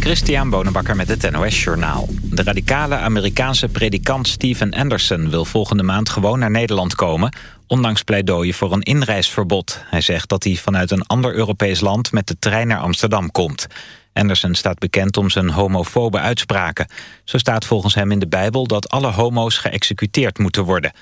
Christian Bonenbakker met het NOS Journaal. De radicale Amerikaanse predikant Steven Anderson wil volgende maand gewoon naar Nederland komen... ondanks pleidooien voor een inreisverbod. Hij zegt dat hij vanuit een ander Europees land met de trein naar Amsterdam komt. Anderson staat bekend om zijn homofobe uitspraken. Zo staat volgens hem in de Bijbel dat alle homo's geëxecuteerd moeten worden...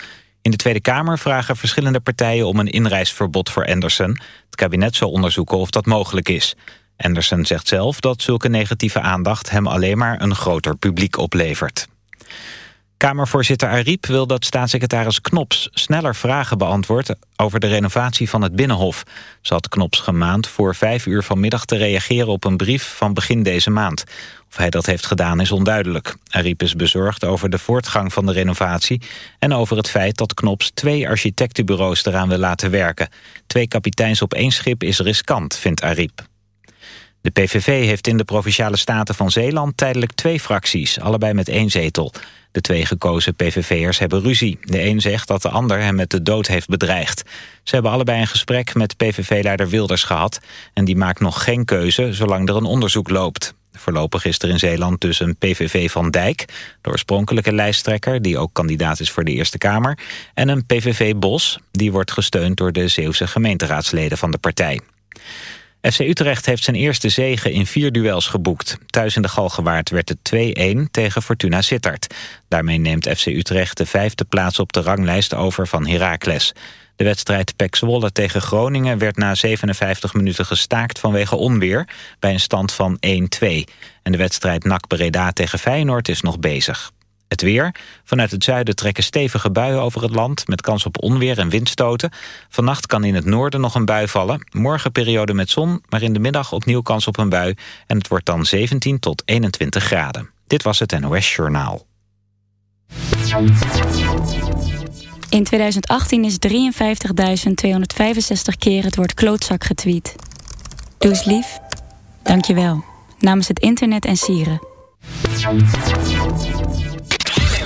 In de Tweede Kamer vragen verschillende partijen om een inreisverbod voor Anderson. Het kabinet zal onderzoeken of dat mogelijk is. Anderson zegt zelf dat zulke negatieve aandacht hem alleen maar een groter publiek oplevert. Kamervoorzitter Ariep wil dat staatssecretaris Knops sneller vragen beantwoordt over de renovatie van het Binnenhof. Ze had Knops gemaand voor vijf uur vanmiddag te reageren op een brief van begin deze maand. Of hij dat heeft gedaan is onduidelijk. Ariep is bezorgd over de voortgang van de renovatie... en over het feit dat Knops twee architectenbureaus eraan wil laten werken. Twee kapiteins op één schip is riskant, vindt Ariep. De PVV heeft in de Provinciale Staten van Zeeland tijdelijk twee fracties, allebei met één zetel. De twee gekozen PVV'ers hebben ruzie. De een zegt dat de ander hem met de dood heeft bedreigd. Ze hebben allebei een gesprek met PVV-leider Wilders gehad... en die maakt nog geen keuze zolang er een onderzoek loopt. Voorlopig is er in Zeeland dus een PVV van Dijk... de oorspronkelijke lijsttrekker, die ook kandidaat is voor de Eerste Kamer... en een PVV Bos, die wordt gesteund door de Zeeuwse gemeenteraadsleden van de partij. FC Utrecht heeft zijn eerste zege in vier duels geboekt. Thuis in de Galgenwaard werd het 2-1 tegen Fortuna Sittard. Daarmee neemt FC Utrecht de vijfde plaats op de ranglijst over van Heracles. De wedstrijd PEC Zwolle tegen Groningen werd na 57 minuten gestaakt vanwege onweer... bij een stand van 1-2. En de wedstrijd NAC Breda tegen Feyenoord is nog bezig. Het weer. Vanuit het zuiden trekken stevige buien over het land... met kans op onweer en windstoten. Vannacht kan in het noorden nog een bui vallen. Morgen periode met zon, maar in de middag opnieuw kans op een bui. En het wordt dan 17 tot 21 graden. Dit was het NOS Journaal. In 2018 is 53.265 keer het woord klootzak getweet. Doe eens lief. Dank je wel. Namens het internet en sieren.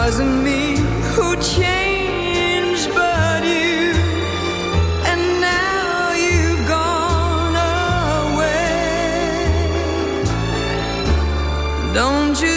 wasn't me who changed, but you. And now you've gone away. Don't you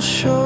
修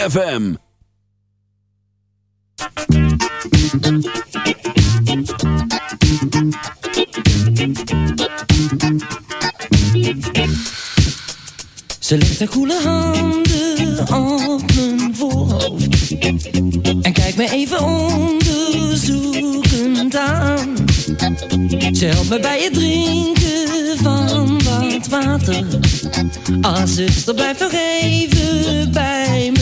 ZFM. Ze legt haar koele handen op mijn voorhoofd En kijkt me even onderzoekend aan Ze helpt me bij het drinken van wat water Ah, zuster, blijf nog even bij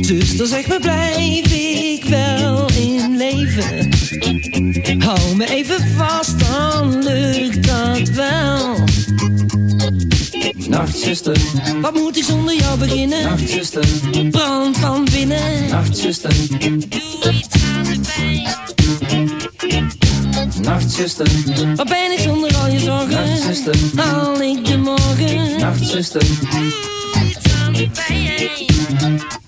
Zuster, zeg me blijf ik wel in leven Hou me even vast, dan lukt dat wel Nacht, zuster. Wat moet ik zonder jou beginnen? Nacht, zuster. Brand van binnen Nacht, zuster. Doe iets aan de pijn Nacht, zuster. Wat ben ik zonder al je zorgen? Nacht, zuster. Haal ik de morgen? Nacht, zuster. Doe iets aan de pijn.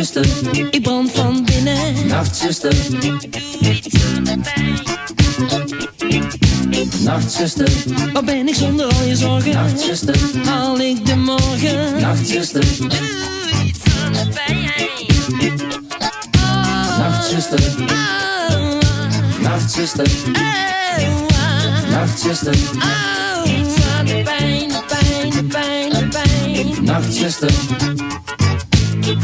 beginnen? Nacht, zuster. Ik brand van binnen. Nacht, zuster. Doe iets aan de pijn. Nacht, zuster. Wat ben ik zonder al je zorgen? Nacht, zuster. Haal ik de morgen? Nacht, zuster. Doe iets aan de pijn. Nacht. Oh, Nacht, zuster. oh, Nacht, zuster. oh, iets aan de pijn, de pijn, de pijn, de pijn. Nacht,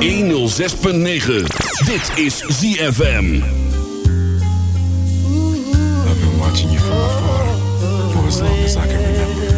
106.9. Dit is ZFM. I've been watching you from afar for as long as I can remember.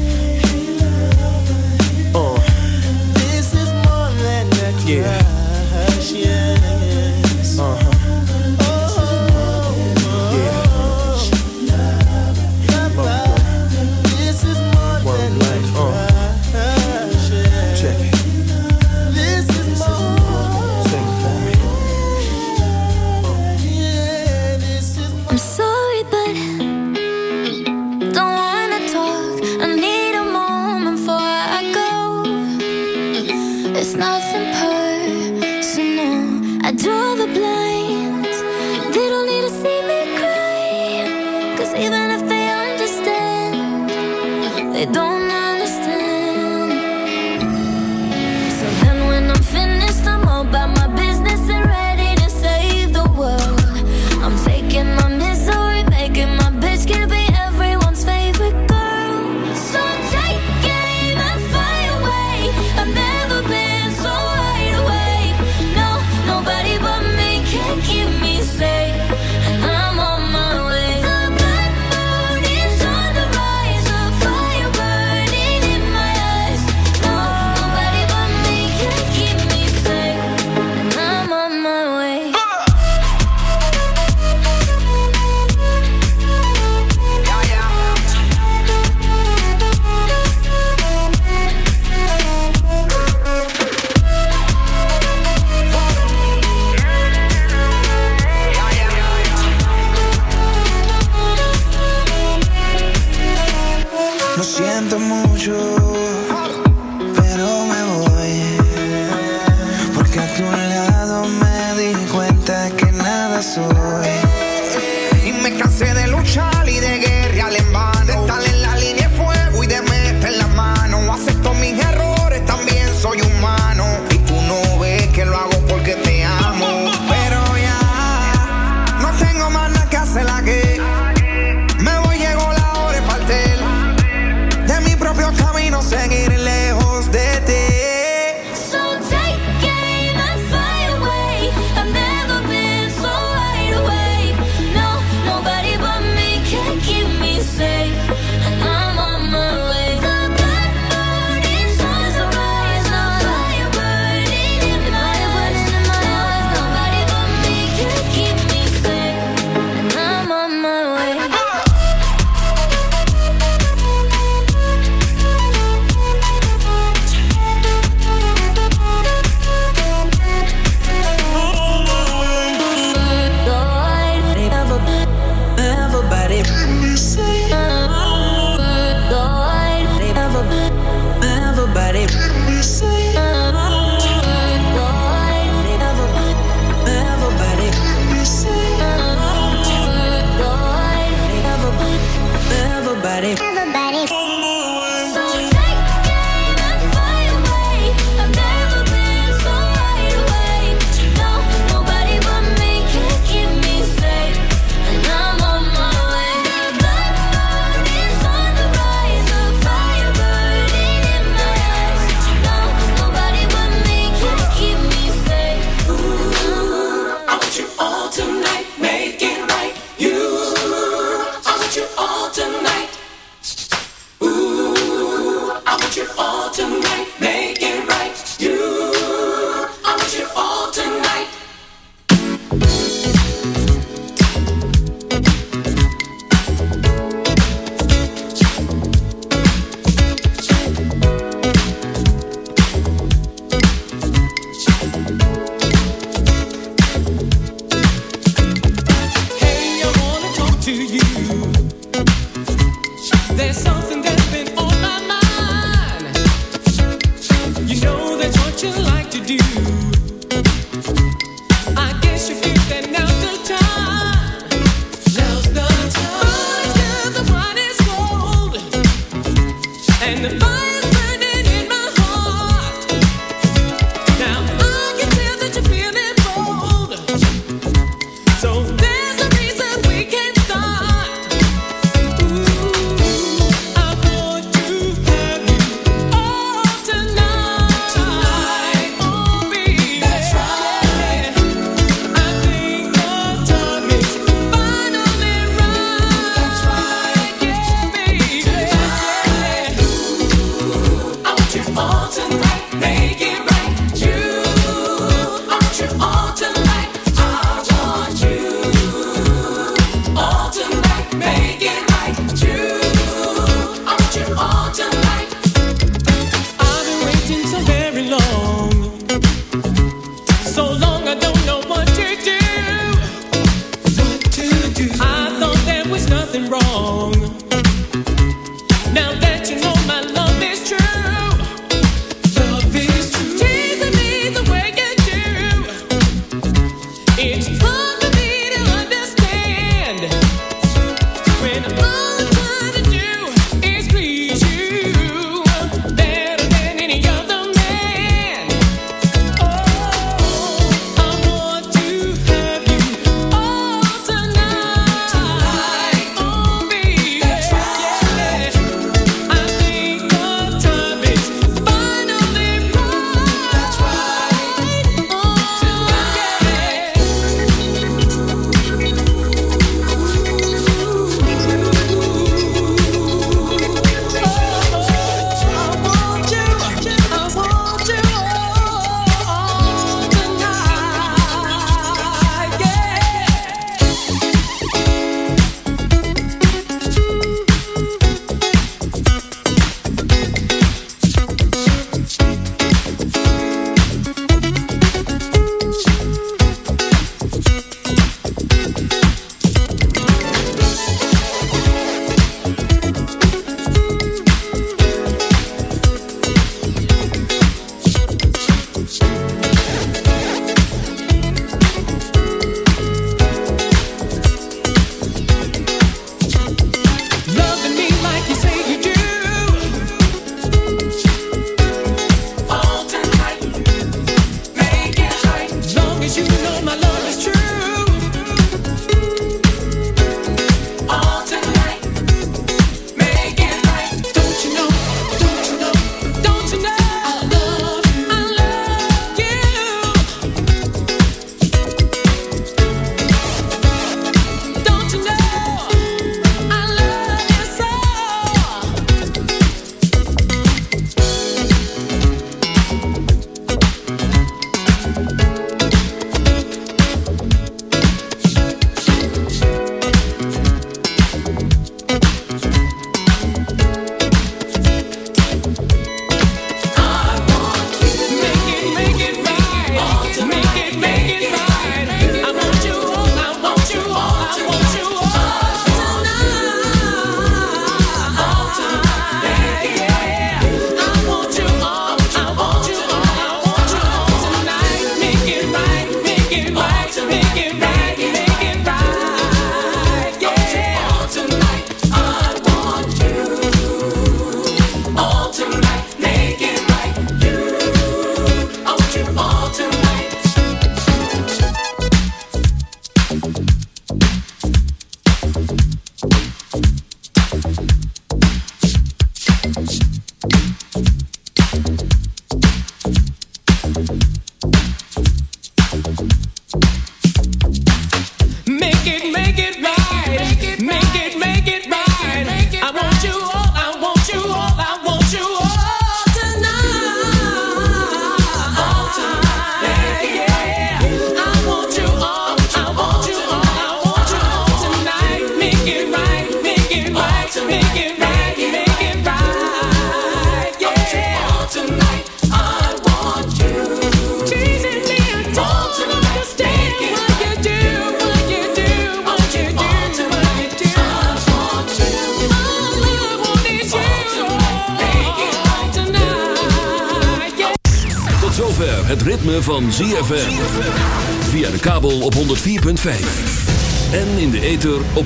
Yeah.